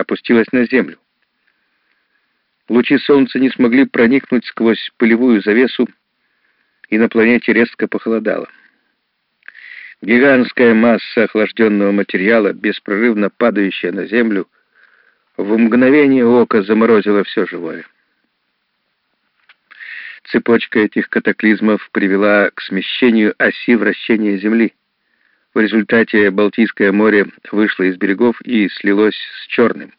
опустилась на землю. Лучи солнца не смогли проникнуть сквозь пылевую завесу, и на планете резко похолодало. Гигантская масса охлажденного материала, беспрерывно падающая на Землю, в мгновение ока заморозила все живое. Цепочка этих катаклизмов привела к смещению оси вращения Земли. В результате Балтийское море вышло из берегов и слилось с Черным.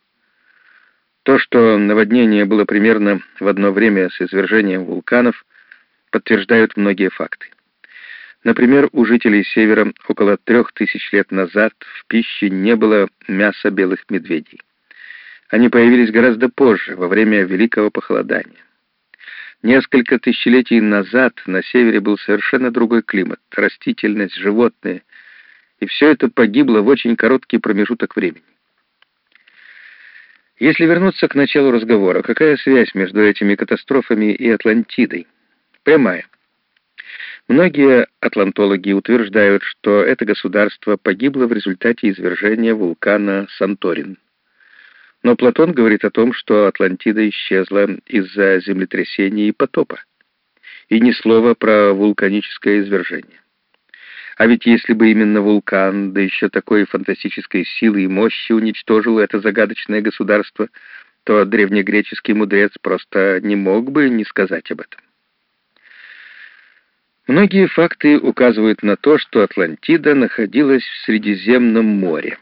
То, что наводнение было примерно в одно время с извержением вулканов, подтверждают многие факты. Например, у жителей Севера около трех тысяч лет назад в пище не было мяса белых медведей. Они появились гораздо позже, во время Великого Похолодания. Несколько тысячелетий назад на севере был совершенно другой климат, растительность, животные, и все это погибло в очень короткий промежуток времени. Если вернуться к началу разговора, какая связь между этими катастрофами и Атлантидой? Прямая. Многие атлантологи утверждают, что это государство погибло в результате извержения вулкана Санторин. Но Платон говорит о том, что Атлантида исчезла из-за землетрясения и потопа. И ни слова про вулканическое извержение. А ведь если бы именно вулкан, да еще такой фантастической силы и мощи уничтожил это загадочное государство, то древнегреческий мудрец просто не мог бы не сказать об этом. Многие факты указывают на то, что Атлантида находилась в Средиземном море.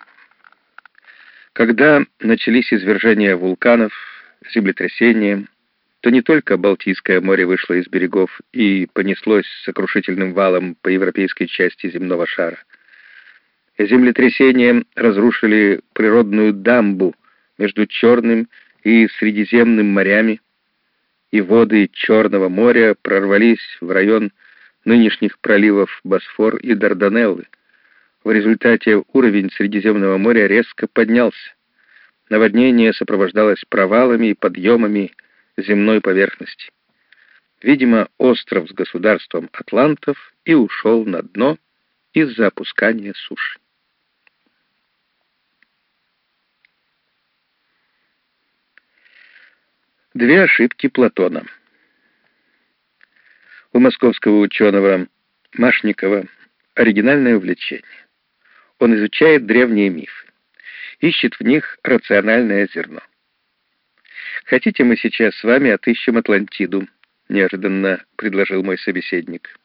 Когда начались извержения вулканов, землетрясения, то не только Балтийское море вышло из берегов и понеслось сокрушительным валом по европейской части земного шара. Землетрясения разрушили природную дамбу между Черным и Средиземным морями, и воды Черного моря прорвались в район нынешних проливов Босфор и Дарданеллы. В результате уровень Средиземного моря резко поднялся. Наводнение сопровождалось провалами и подъемами земной поверхности. Видимо, остров с государством Атлантов и ушел на дно из-за опускания суши. Две ошибки Платона. У московского ученого Машникова оригинальное увлечение. Он изучает древние мифы, ищет в них рациональное зерно. «Хотите, мы сейчас с вами отыщем Атлантиду?» — неожиданно предложил мой собеседник.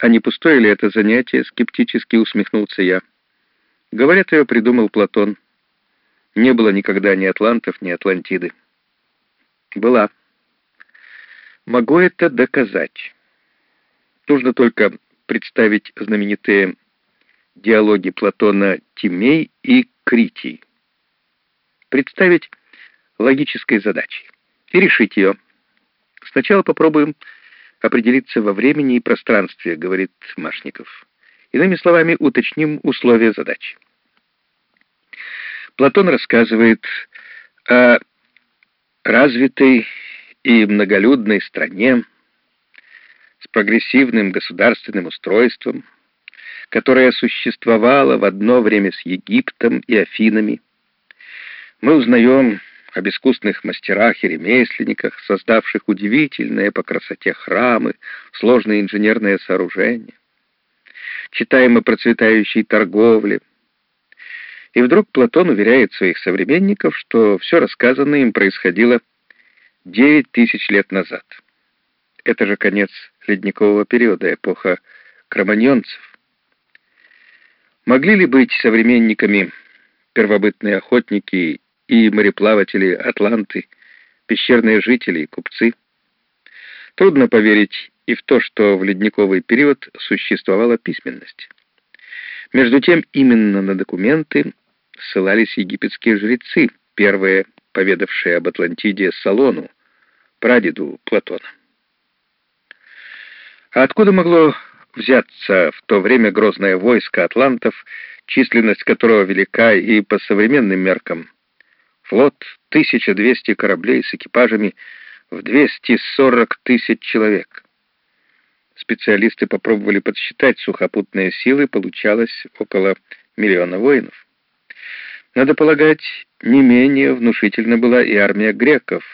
«А не пустое ли это занятие?» — скептически усмехнулся я. «Говорят, ее придумал Платон. Не было никогда ни Атлантов, ни Атлантиды». «Была». Могу это доказать. Нужно только представить знаменитые диалоги Платона Тимей и Критий. Представить логической задачей и решить ее. Сначала попробуем определиться во времени и пространстве, говорит Машников. Иными словами, уточним условия задачи. Платон рассказывает о развитой и многолюдной стране с прогрессивным государственным устройством, которая существовала в одно время с Египтом и Афинами, мы узнаем об искусных мастерах и ремесленниках, создавших удивительные по красоте храмы, сложные инженерные сооружения. Читаем о процветающей торговле. И вдруг Платон уверяет своих современников, что все рассказанное им происходило Девять тысяч лет назад. Это же конец ледникового периода, эпоха кроманьонцев. Могли ли быть современниками первобытные охотники и мореплаватели Атланты, пещерные жители и купцы? Трудно поверить и в то, что в ледниковый период существовала письменность. Между тем, именно на документы ссылались египетские жрецы, первые поведавшие об Атлантиде Салону, прадеду Платона. А откуда могло взяться в то время грозное войско атлантов, численность которого велика и по современным меркам? Флот 1200 кораблей с экипажами в 240 тысяч человек. Специалисты попробовали подсчитать сухопутные силы, получалось около миллиона воинов. Надо полагать, не менее внушительна была и армия греков,